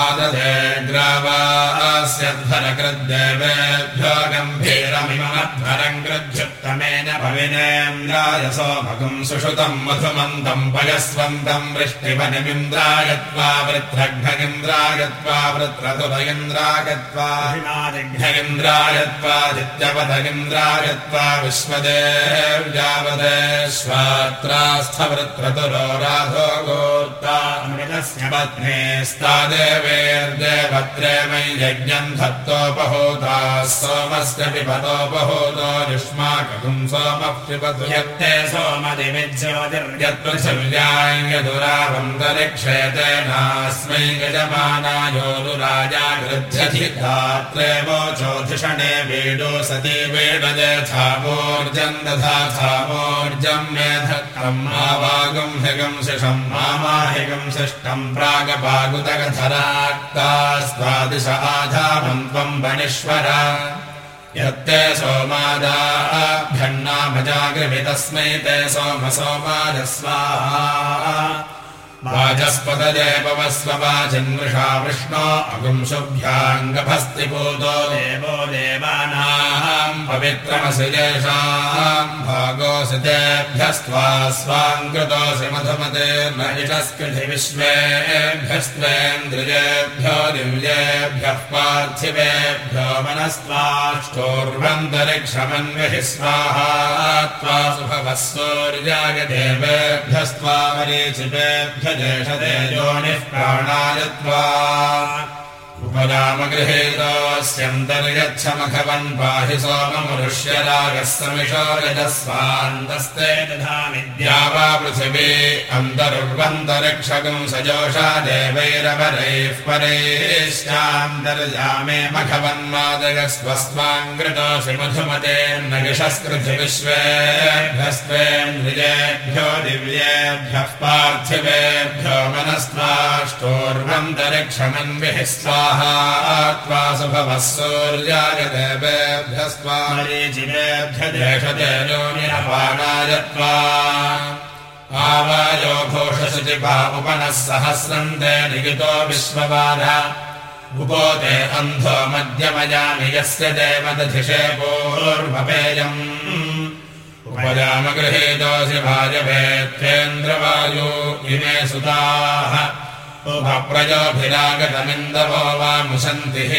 आदधे ग्रावास्यध्वरकृद्देवेभ्यो भविनेन्द्राय सोमगुम् सुषुतम् मधुमन्तम् पयस्वन्तम् वृष्टिवनिमिन्द्रायत्वा वृत्रघ्निन्द्रायत्वा वृत्रतुभगिन्द्रायत्वा हिमादिघ्निन्द्रायत्वादित्यपदगिन्द्रायत्वा विश्वदेव्यावदेश्वात्रास्थवृत्रतुरो राधो गोत्तामृतस्य पत्नीस्तादेवेर्देवत्रे मयि यज्ञम् धत्तोपहूता सोमस्य पिबतोपहूतो युष्माकम् सोमः सोमदिविज्योतिर्यत्पृथिव्याङ्गदुरावन्तरिक्षेते नास्मै यजमानायोरुराजा गृध्यधि धात्रे वोचोधिषणे वेडो सति वेडजे छामोर्जम् दधा छामोर्जम् मेधक्रम् आवागम् हिगम् शिषम् मामाहिगम् शिष्टम् प्रागपागुतगधराक्तास्त्वादिश आधामम् त्वम् वणिश्वर यत्ते सोमादाभ्यन्नाभजागृभि तस्मै ते सोम सोमाजस्वाहा वाचस्पतदेवस्ववाचिन्मृषा विष्णो अगुंशुभ्याङ्गभस्तिभूतो देवो देवानाम् पवित्रमसि येषाम् भागोऽसि तेभ्यस्त्वा मधुमते न इषस्कृति विश्वेभ्यस्त्वेन्द्रियेभ्यो दिव्येभ्यः पार्थिवेभ्यो मनस्त्वाष्टोर्वन्तरिक्षमन्विहि स्वाहा त्वा सुभवः सूर्याय देवेभ्यस्त्वा मरीचिपेभ्य देशतेजोनिः प्राणायत्वा उपरामगृहेतोऽस्यन्तर्यच्छमखवन् पाहि सोममनुष्यरागः समिषो रजस्वान्तस्ते दधामिद्या वा पृथिवी अन्तरुर्वन्तरिक्षगम् सजोषा देवैरवरैः परैश्चान्तर्जामे मखवन्मादगस्वस्वाङ्कृतोऽसि मधुमतेर्न गिषस्कृति विश्वेभ्यस्त्वेन्द्रियेभ्यो दिव्येभ्यः पार्थिवेभ्यो मनस्त्वाष्टोर्वन्तरिक्षमन्विः स्वाहा त्वा सुभवः सूर्याय देवेभ्यस्त्वा मरीचिवेभ्य देशतेजो निरपानाय त्वा आवायो घोषशुचिपा उपनः सहस्रम् ते निगितो विश्ववाद उपोते अन्धो मध्यमयामि यस्य देवदधिषे पूर्वपेयम्। उपजामगृहीतोऽसि भाजभेत्वेन्द्रवायो इमे सुताः उभप्रजोभिरागतमिन्दवो वा मुशन्तिः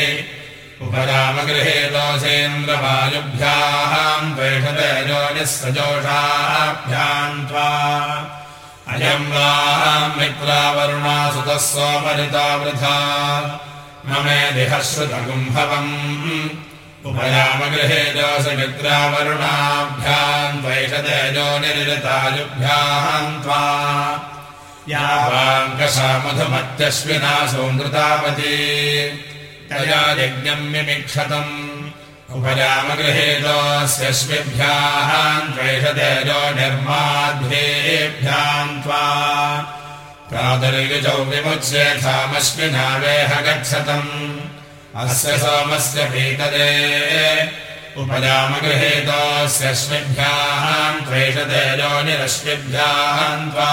उपरामगृहेतोऽसेन्द्रवायुभ्याम् द्वेषतेजोनिः सजोषाभ्याम् त्वा। अयम् वाम् मित्रावरुणा सुतः सोमरिता वृथा ममेदिह श्रुतकुम्भवम् उपरामगृहेतोऽसि मित्रावरुणाभ्याम् द्वैषतेजो निरतायुभ्याम् त्वा यावाङ्कषा मधुमत्यश्विना सौनृतावती तया यज्ञम् मिमिक्षतम्। उपरामगृहेतोऽस्यश्विभ्याम् द्वैषतेजो निर्माद्भ्येभ्याम् त्वा। प्रातर्युजौ विमुच्येथामश्विना वेह गच्छतम्। अस्य सोमस्य पीतदे। उपजामगृहेतोऽस्यश्विभ्याम् त्वैषतेजो निरश्विभ्याम् त्वा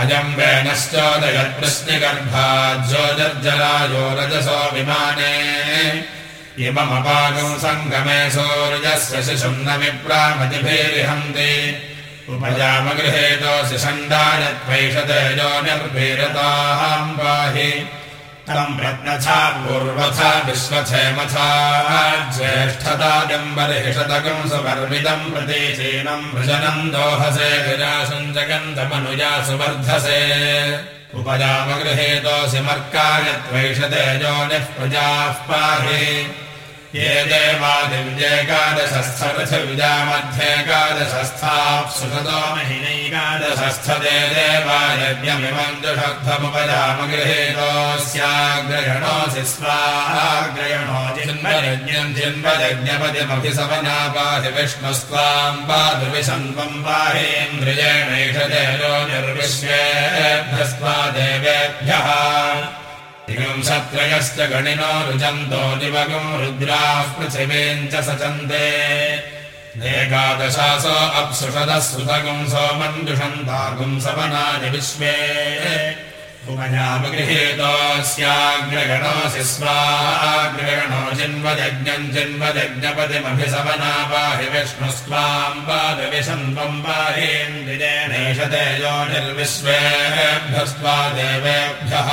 अयम् वेनश्चोदयत्प्रश्निगर्भाज्योजर्जरायो रजसो विमाने। इममपाकम् सङ्गमे सूर्यस्य शिशुम् न विप्रामतिभिरिहन्ति। उपजामगृहेतोऽसि षण्डायत्वैषतेजो निर्भीरताम् पाहि तम् रत्नथा पूर्वथा विश्वक्षेमथा ज्येष्ठताजम्बर्हिषतकम् सुपर्विदम् प्रतीचीनम् भृजनम् दोहसे विरासम् जगन्तमनुजा सुवर्धसे। उपजामगृहेतोऽसि मर्कायत्वैषतेजोनिः प्रजाः पाहि ये देवादिव्येकादशस्थरथविजामध्येकादशस्थाः सुखतो महिनैकादशस्थदे देवायज्ञमिमम् दुषद्धमुपजामगृहेतोऽस्याग्रयणोऽसि स्वाग्रयणो जिन्मयज्ञम् जिन्मयज्ञपतिमभिसवनापाहि विष्णुस्त्वाम् पातु तेजो निर्विश्वेभ्यस्त्वा देवेभ्यः सत्रयश्च गणिनो रुजन्तो पृथिवीम् च सचन्ते एकादशासो अप्सुषदः सुतगुम् सोमन्दुषन्तागुम् सवनानि विश्वे। उपजापगृहेतोऽस्याग्रगणोऽसि स्वाग्रगणो विष्णुस्त्वाम् पादविशन्त्वम् पाहेन्द्रिजेणेष तेजो निर्विश्वेभ्यस्त्वा देवेभ्यः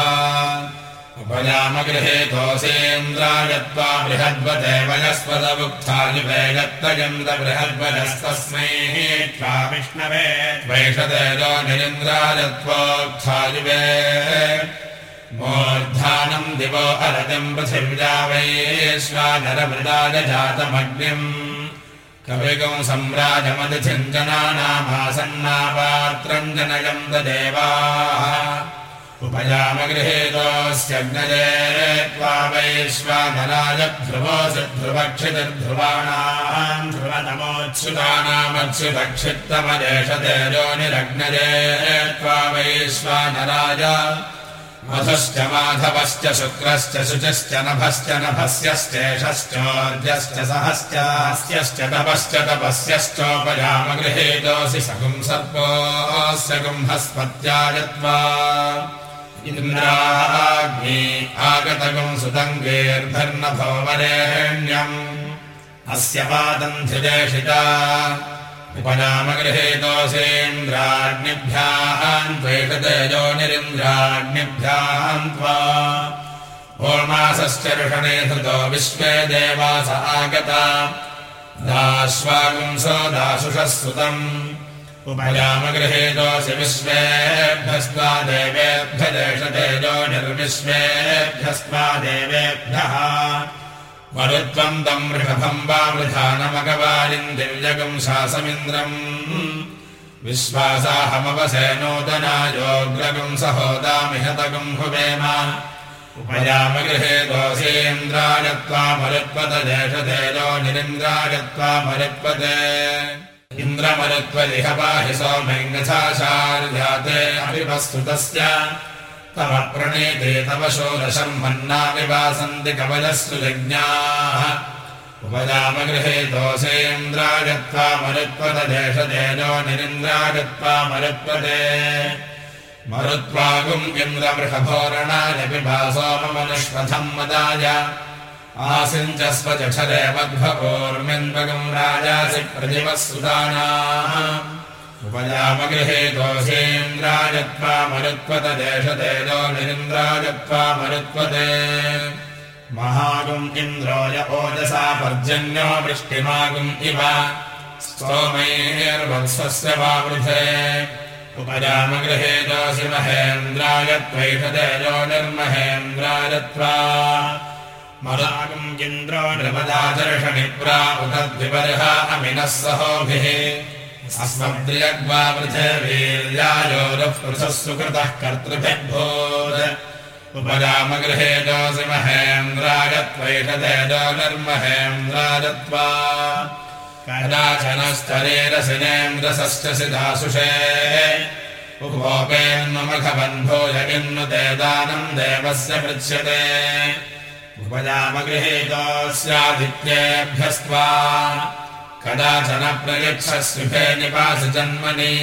उपजामगृहेतोऽसेन्द्रायत्वा बृहद्वते वयस्पदमुक्थायुवेगत्तयन्त बृहद्वजस्तस्मै त्वा विष्णवे द्वैषतेजो निरिन्द्रायत्वोक्थायुवे मूर्धानम् दिवो अरतिम् पृथिव्या वैश्वानरमृदाय जातमग्निम् कविगम् सम्राजमतिचिञ्जनानामासन्नापात्रम् जनयम् देवाः उपजामगृहेतोऽस्यग्नजे त्वा वैश्वानराय ध्रुवोऽसि ध्रुवक्षितिर्ध्रुवाणाम् ध्रुवतमोच्युतानामच्युतक्षित्तमदेशतेजो निरग्नजे त्वा वैश्वानराय मधुश्च माधवश्च शुक्रश्च शुचिश्च नभश्च नभस्यश्चेषश्चोर्जश्च सहश्च हस्यश्च तपश्च तपस्यश्चोपजामगृहेतोऽसि सकुम् सर्पोऽस्य कुम्भस्पत्यायत्वा इन्द्राग्नि आगतगम् सुतङ्गेर्धर्नभोवरेण्यम् अस्य पादम् धिदेशिता उपनामगृहेतोऽसेन्द्राग्निभ्याम् त्वेषतेजो निरिन्द्राग्निभ्याम् त्वा। ओमासश्च ऋषणे धृतो विश्वे देवास आगता। दाश्वागुंसो दाशुषः सुतम् उपयामगृहेतोऽसि विश्वेभ्यस्त्वा देवेभ्य देशतेजो निर्विश्वेभ्यस्त्वा देवेभ्यः। मरुत्वम् तम् वृषभम् वा वृधानमगवालिम् दिव्यगम् शासमिन्द्रम्। विश्वासाहमवसे नूतनायोग्रगम् सहोदामिहतगम् हुवेम। उपयामगृहेतोऽसीन्द्रायत्वा मरुत्वत देशतेजो निरिन्द्रायत्वा मरुत्वते इन्द्रमरुत्वदिह पाहि सौमैङ्गथाशार्याते अभिवस्तुतस्य तव प्रणेते तव षोडशम् मन्नाविवासन्ति कवयस्तु यज्ञाः उपजामगृहेतोषेन्द्रागत्वा मरुत्वत देशतेजो निरिन्द्रागत्वा मरुत्वते मरुत्वागुम् इन्द्रवृषभोरणायपि भासोममनुष्पथम् मदाय आसिञ्च स्वजठरे मध्वपूर्मिन्वगम् राजासि प्रतिमः सुदानाः उपजामगृहेतोषेन्द्रायत्वा मरुत्वत देशतेजो निरिन्द्रायत्वा मरुत्वते महागुम् इन्द्रोय ओजसा पर्जन्यो वृष्टिमागुम् इव। स्तोमैर्वत्सस्य वावृधे। उपजामगृहेतोऽसि महेन्द्रायत्वैषतेजो निर्महेन्द्रायत्वा मरागम् इन्द्रो द्विपर्ह अमिनः सहोभिः। पृथः सुकृतः कर्तृभिर्भूत्। उपरामगृहेजोऽसि महेन्द्रायत्वैषतेजो निर्महेन्द्रायत्वा कदाचनस्तरेरसिनेन्द्रसश्च सिदासुषे उपोपेन्मखबन्भोज इन्नु ते दानम् देवस्य पृच्छ्यते उपजामगृहीतोऽस्यादित्येभ्यस्त्वा कदाचन प्रयच्छस्विभे निपास जन्मनि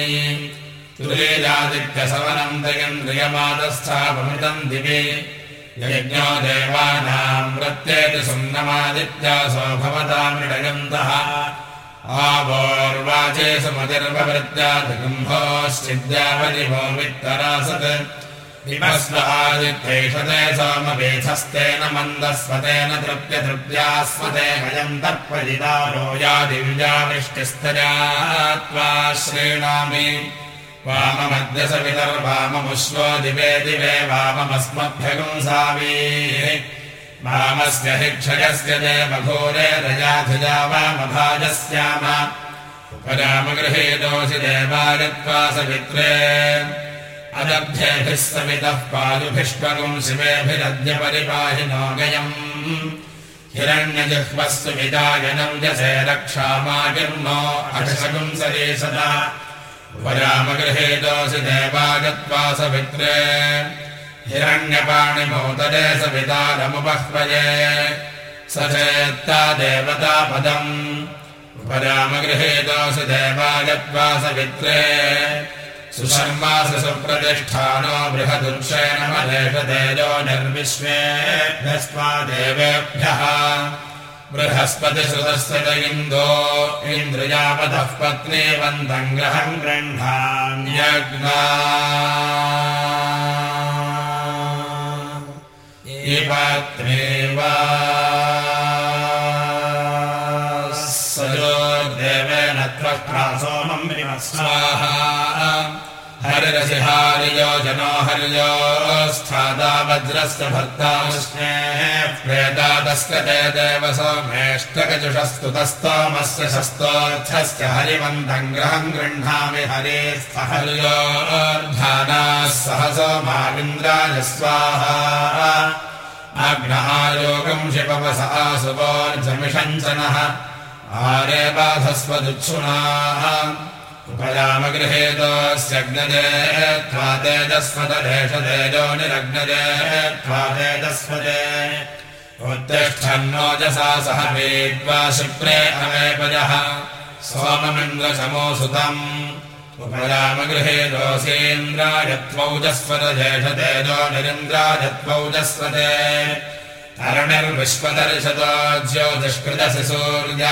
तुलेजादित्यसवनम् तयन्द्रियमादस्थापमितम् दिवि। यज्ञो देवानाम् प्रत्येति सुम्नमादित्यासो भवतामृडयन्तः आवोर्वाचे सुमतिर्ववृत्त्यादिगुम्भोश्चिद्यावनिभो वित्तरासत् सोमवेधस्तेन मन्दस्वतेन तृप्यतृप्यास्वते वयम् तर्पयिदारो या दिव्या वृष्टिस्तजा त्वा श्रीणामि। वाममद्यसवितर्वाममुश्वो दिवे दिवे वाममस्मभ्यगुंसावी वामस्य हि क्षयस्य देवघोरे रजाधिजा वामभाजस्याम। उपरामगृहेतोऽसि देवायत्वा सवित्रे अदभ्येभिः समितः पादुभिष्पगुम् शिवेभिरद्य परिपाहिनो गयम् हिरण्यजिह्वस्तु विदायनम् यसे रक्षामागिर्नो अषगुम् सरे सदा। उपरामगृहेतोऽसि देवागत्वा सवित्रे। हिरण्यपाणिमोदरे सवितारमुपह्वये। स चेत्ता देवतापदम् उपरामगृहेतोऽसि देवायत्वा सवित्रे सुशर्मासु सुप्रतिष्ठानो बृहदुक्षेण मलेषतेजो निर्विश्वेभ्यस्त्वा देवेभ्यः। बृहस्पतिसुतस्य च इन्दो इन्द्रियापदः पत्नी वन्दम् ग्रहम् गृह्णान्यग्ना पत्नी वा हरिरसिहार्यो जनो हर्यो स्थादा वज्रस्य भर्ता प्रेतादस्य ते देव सोमेष्टकजुषस्तुतस्तोमस्य शस्तोऽर्थस्य हरिवन्तम् ग्रहम् गृह्णामि हरे स्थहर्योर्धानाः सह सोमाविन्द्राय स्वाहा। अग्नहायोगम् शिपवस आसुवोर्जमिषञ्चनः आरे बाधस्वदुच्छुनाः उपयामगृहेतोऽस्यग्नजे त्वा तेजस्वतदेशतेजो निरग्नजे त्वा तेजस्वते उत्तिष्ठन्नोजसा सह वेद्वा शुक्रे अवेपजः सोममिन्द्रशमो सुतम् उपयामगृहेतोऽसीन्द्रायत्वौजस्वतजेषतेजो निरिन्द्रायत्वौजस्वते तरणिर्विश्वदर्शतो ज्योतिष्कृतसि सूर्य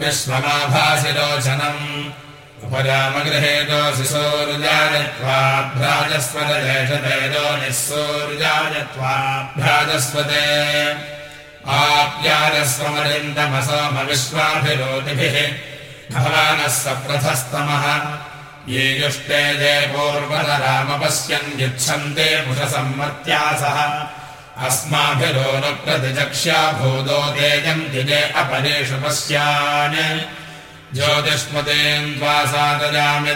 विश्वमाभासि रोचनम् उपरामगृहेतो शिशोरुजायत्वाभ्राजस्वतदेशतेजो निःसूर्यायत्वाभ्राजस्वते आप्याजस्वमरिन्दमसोमविश्वाभिरोतिभिः भवानः सप्रथस्तमः ये युष्टे जय पूर्वतरामपश्यन् युच्छन्ते मुषसम्मत्या सह अस्माभिरो न प्रतिचक्ष्या भूतो तेजम् दिजे अपरेषु पश्यान् ज्योतिष्मतेन् त्वा सादयामि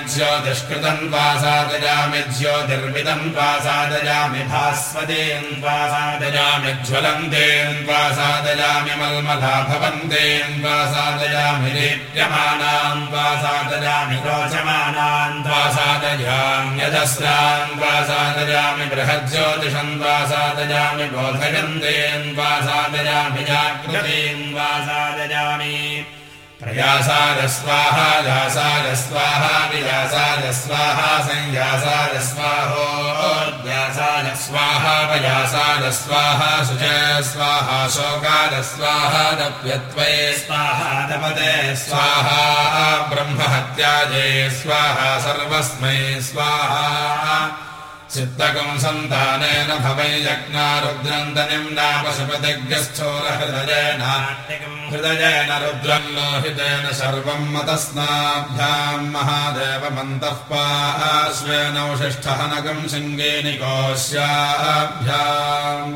सादयामि ज्योतिर्विदम् त्वा सादयामि भास्वतेन् त्वा सादयामि ज्वलन्तेन् त्वा सादयामि मल्मला भवन्तेन् त्वा सादयामि रोचमानान् त्वा सादयाम्यजस्रान् त्वा सादयामि बृहज्योतिषम् त्वा सादयामि बोधयन्तेन् त्वा सादयामि जागृतीन् त्वा सादयामि प्रयासारस्वाहा जासारस्वाहा विजासारस्वाहा संयासारस्वाहोद्यासारस्वाहा वयासारस्वाहा सुजस्वाहा शोकारस्वाहा दप्यत्वये स्वाहा दपते स्वाहा ब्रह्महत्याजे स्वाहा सर्वस्मै स्वाहा चित्तकम् सन्तानेन भवै यज्ञा रुद्रन्दनिम् नापशुपतिज्ञस्थोरहृदयेन हृदयेन रुद्रम् लोहितेन सर्वम् मतस्नाभ्याम् महादेवमन्तः पाश्वेनौषिष्ठहनकम् शृङ्गेनिकोश्याभ्याम्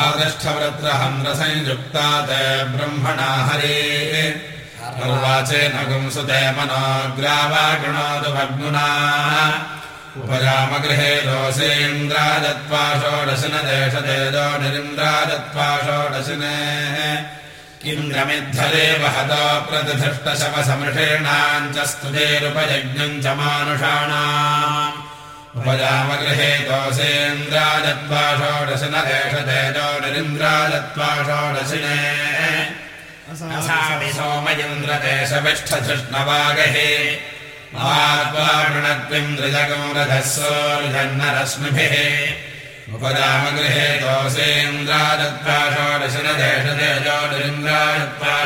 आदिष्ठवृत्रहम् रसंयुक्ता ते ब्रह्मणा हरे। निर्वाचेन सुते मनोग्रावागुणोतु भग्मुना उपरामगृहे दोषेन्द्रादत्वा षोडशिन किन्द्रमिद्धरे वहतो प्रतिधृष्टशवसमृषेणाम् च स्तुतेरुपयज्ञम् च मानुषाणाम्। उपजामगृहे दोषेन्द्रादत्वा षोडशिन देशतेजो निरिन्द्रादत्वा षोडशिने। सोमयन्द्रदेशविष्ठधृष्णवागहे रथः सोर्जन्नरश्मिभिः उपदामगृहे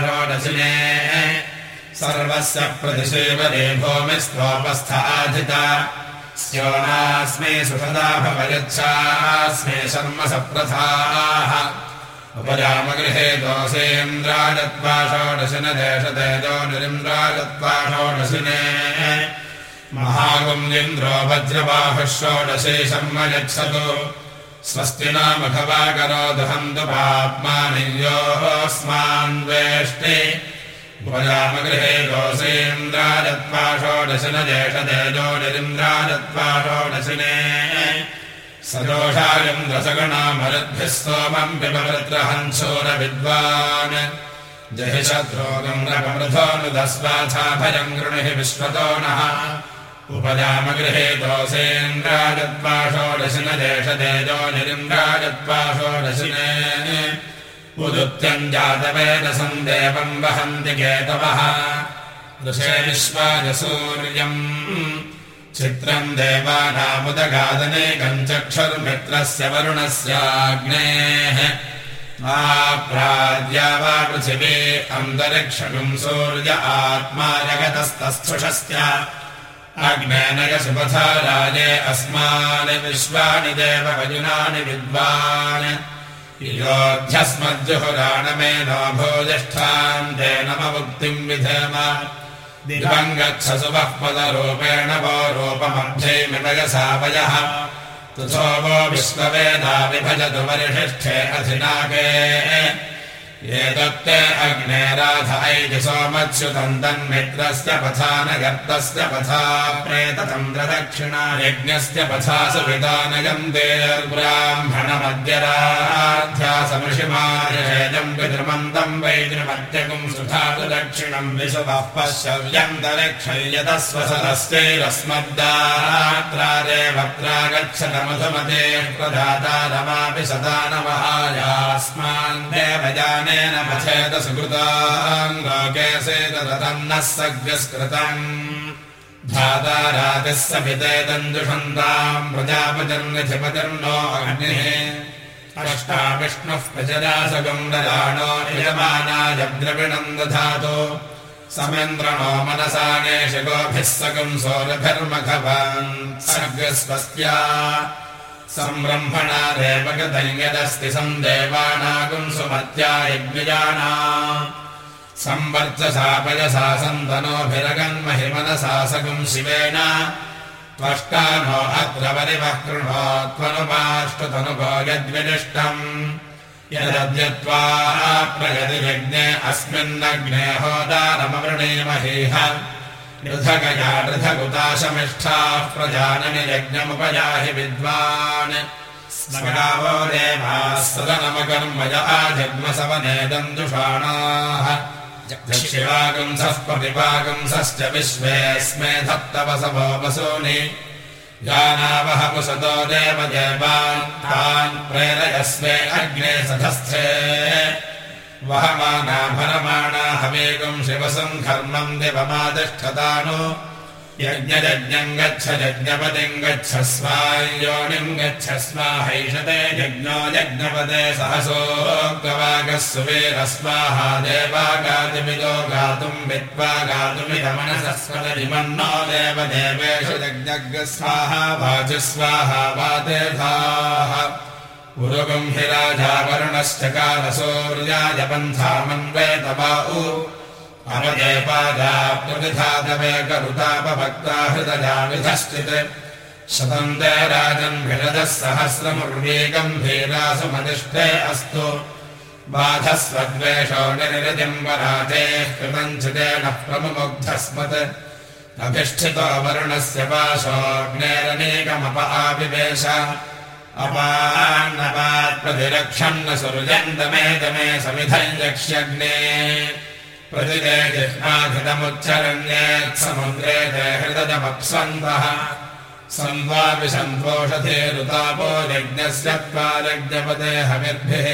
षोडशिने सर्वस्य प्रतिषेवरे भूमिस्त्वोपस्थाधिता। स्योनास्मे सुषदा भवयच्छास्मे शर्म सप्रथाः उपजामगृहे षोडशिन देशतेजो निरिन्द्राजत्वा षोडशिने महागुन्द्रो वज्रबाहुः षोडशे शर्म यच्छतु स्वस्ति नामघवा करोदहन्तु पाप्मानियोऽस्मान्वेष्टे उपजामगृहे दोषेन्द्राजत्वा षोडशिन देशतेजो निरिन्द्राजत्वा षोडशिने सदोषायन्द्रसगणामरुद्भिः स्तोमम् पिबवृत्रहंसोरविद्वान् जहि शत्रोगम् रपमृथोऽनुदस्वाथाभयम् गृणिः विश्वतो नः। उपजामगृहे दोषेन्द्राजत्वा षोडशिन देशतेजो निरिन्द्राजत्वा षोडशिने उदुत्यम् जातवेदसम् देवम् वहन्ति केतवः। ऋषे विश्वायसूर्यम् चित्रम् देवानामुदगादनेकम् चक्षुर्मित्रस्य वरुणस्याग्नेः प्राद्या वा पृथिवी अन्तरिक्षकम् सूर्य आत्मा जगतस्तस्थुषस्य अग्नेनयसुपथा राजे अस्मानि विश्वानि देवभजुनानि विद्वान्। योऽध्यस्मज्जुहुराणमे नो भोजिष्ठान् ते नममुक्तिम् विधेम दिवम् गच्छ सुवः पदरूपेण वो रूपमध्यैमिवयसावयः तुथो वो विश्ववेदा विभजतु वरिषिष्ठे अधिनागे अग्ने राध ऐति सोमच्युतम् तन्मित्रस्य पथा न गर्तस्य पथा प्रेततन्द्रदक्षिणा यज्ञस्य पथा सुविता न गन्तेर्ब्राह्मणमद्यराध्यासमृषिमार्षेजम् पितृमन्तम् वैद्रुमत्यकुम् सुधातु दक्षिणम् विशुभः पश्यव्यन्तरिक्षयतस्वसदस्यैरस्मद्दात्रादे भद्रागच्छतमधुमते प्रदाता रमापि सदा न देवजाने पथेत सुकृताङ्गे सेतदन्नः सग्स्कृतम् धाता रातिः सपितेदञ्जुषन्ताम् प्रजापतिर्निधिपतिर्नो अग्निः। अष्टा विष्णुः प्रजदासगम् ददानो यजमानायद्रविणम् दधातु समेन्द्रणो मनसानेश गोभिः सकम् सौरभिर्मघवान्। सर्गस्वस्त्या संब्रह्मणा देवगतम् यदस्ति सम् देवानागुम् सुमत्या यज्ञजाना संवर्चसापयसा सन्तनोभिरगन्महिमनसा सगुम् शिवेन। त्वष्टा नो अत्र परिवः कृणो त्वनुपाष्टतनुभो यद्विनिष्टम् यदद्यत्वा प्रगतियज्ञे अस्मिन्नग्ने होदारमवृणीमहेह प्रजाननि यज्ञमुपजाहि विद्वान्। स्मगावो देवाः सदनमकर्मज आजग्मसवनेदन्दुषाणाः शिवागुंसः प्रतिपागुंसश्च विश्वेऽस्मे धत्तवसभो वसूनि। जानावहपुसतो देवदेवान् तान् प्रेरयस्मे अग्ने सधस्थे वहमाना भरमाणा हवेगम् शिवसम् घर्मम् दिवमातिष्ठतानो यज्ञयज्ञम् गच्छ यज्ञपतिम् गच्छ स्वायोनिम् गच्छ स्वाहैषते यज्ञो यज्ञपदे सहसोऽगवागः सुवीरस्वाहा देवागातिमिदो गातुम् वित्त्वा गातुमिदमनसस्वलिमन्नो देवदेवेषु यज्ञज्ञ स्वाहा वाचि स्वाहा वातेधाः पुरुगम् हि राजा वरुणश्च कालसूर्याय पन्थामन्वेतवा अवदेपादा प्रतिधातवेकरुतापभक्ता हृदया विधश्चित् शतम् राजन् विरजः सहस्रमुर्वीगम्भीरासुमदिष्टे अस्तु। बाधस्वद्वेषो निरतिम् वरातेः कृतम् चितेन प्रमुग्धस्मत् अभिष्ठितो वरुणस्य पाशोऽग्नेरनेकमप आविवेश अपान्नपात्प्रतिरक्षन्न सुरुजन्तमे दमे समिधम् यक्ष्यग्ने। प्रतिते जिह्माघृतमुच्चरण्येत्समुद्रे ते हृदयमप्सन्तः सन्त्वापि सन्तोषधेरुतापो यज्ञस्य त्वा यज्ञपदे हविर्भिः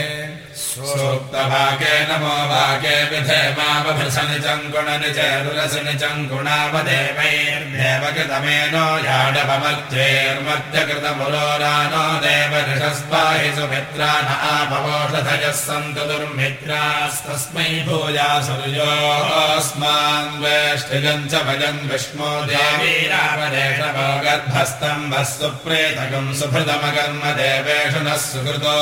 सूक्तवाके नमो वाके विधेमावभृशनि चङ्कुणनि चेरुरसनि चङ्कुणावदेवैर्देवकृतमेनो याडपमत्यैर्मध्यकृतमुरोरानो देवऋषस्पाहि सुमित्रा न आपवोषधयः सन्तु दुर्मित्रास्तस्मै भूया सूर्योऽस्मान् वेष्टिगम् च भजन् विष्णो वः सुप्रेतकम् सुभृतमकर्म देवेषु नः सुकृतो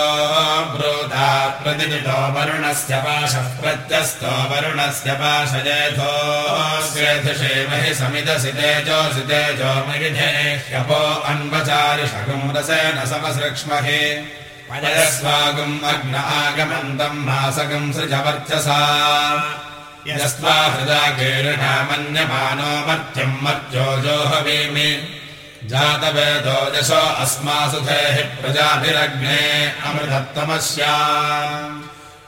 ब्रूता प्रतिजितो वरुणस्य पाशः प्रत्यस्तो वरुणस्य पाशजेथोऽस्येधिषेमहि समिदसि तेजोऽसि तेजो मयिधे ह्यपो अन्वचारिषगुम् रसेन समसृक्ष्महि पयस्वागुम् अग्न आगमन्तम् मासगम् सृजवर्चसा यस्त्वा हृदा कीर्णा मन्यमानो मर्त्यम् मर्त्योजोहवीमि जातवेदो यशो अस्मासु धेः प्रजाभिरग्ने अमृतत्वमस्या।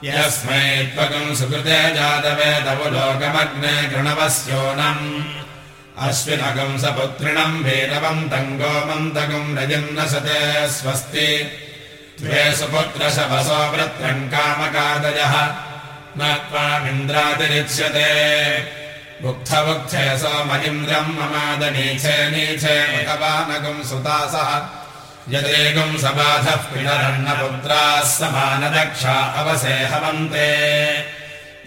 यस्मै त्वकम् सुकृते जातवेदवलोकमग्ने कृणवस्योनम्। अश्विनकम् सपुत्रिणम् वीरवम् तम् गोमन्तकम् रजिन्नसते स्वस्ति। द्वे सुपुत्रशवसो वृत्रम् कामकादयः। न त्वामिन्द्रातिरिच्यते बुक्थबुक्थे सोमदिन्द्रम् ममादनीचे नीचे भगवानगुम् सुतासः यदेकम् सबाधः पितरन्नपुत्राः समानदक्षा अवसे हवन्ते।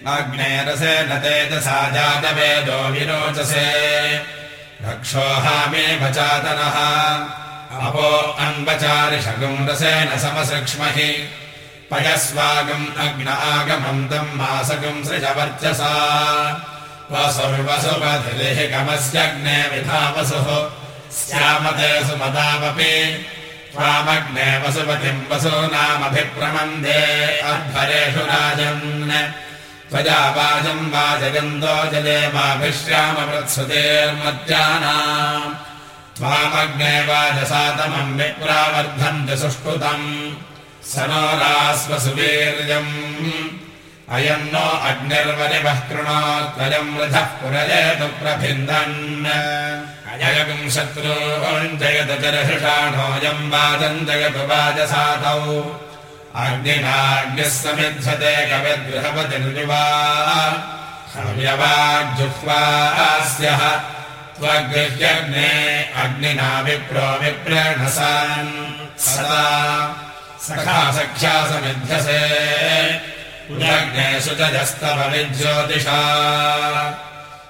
अग्नेरसे न तेजसा जातवेदो विरोचसे। रक्षोहामे भचातनः अपो अन्वचारिषगुम् रसेन समसृक्ष्महि। पयस्वागम् अग्न आगमम् तम् मासगुम् सृजवर्चसा वसुर्वसुपधिलिः गमस्यग्ने विधावसुः। स्यामते सुमदावपि। त्वामग्ने वसुपतिम् वसूनामभिप्रमन्दे अध्वरेषु राजन्। त्वया वाजम् वाजयन्तो जले माभिश्यामवृत्सुतेर्मज्जानाम्। त्वामग्ने वाजसातमम् विप्रावर्धन्ति सुष्ठुतम्। स नो रास्वसुवीर्यम् अयम् नो अग्निर्वरिवः कृणोत्तरम् वृथः पुरजेतु प्रभिन्दन्। अयगुम् शत्रून् जयतु चर्षाणोऽयम् वाजम् जयतु वाजसातौ अग्निनाग्निः समिध्यते कविद्गृहपतिर्युवा हव्यवाग्जुह्वास्यः त्वगृह्यग्ने अग्निना विप्रो विप्रणसान्। सदा सखा सख्या समिध्यसे पुरग्ने सुजस्तव विज्योतिषा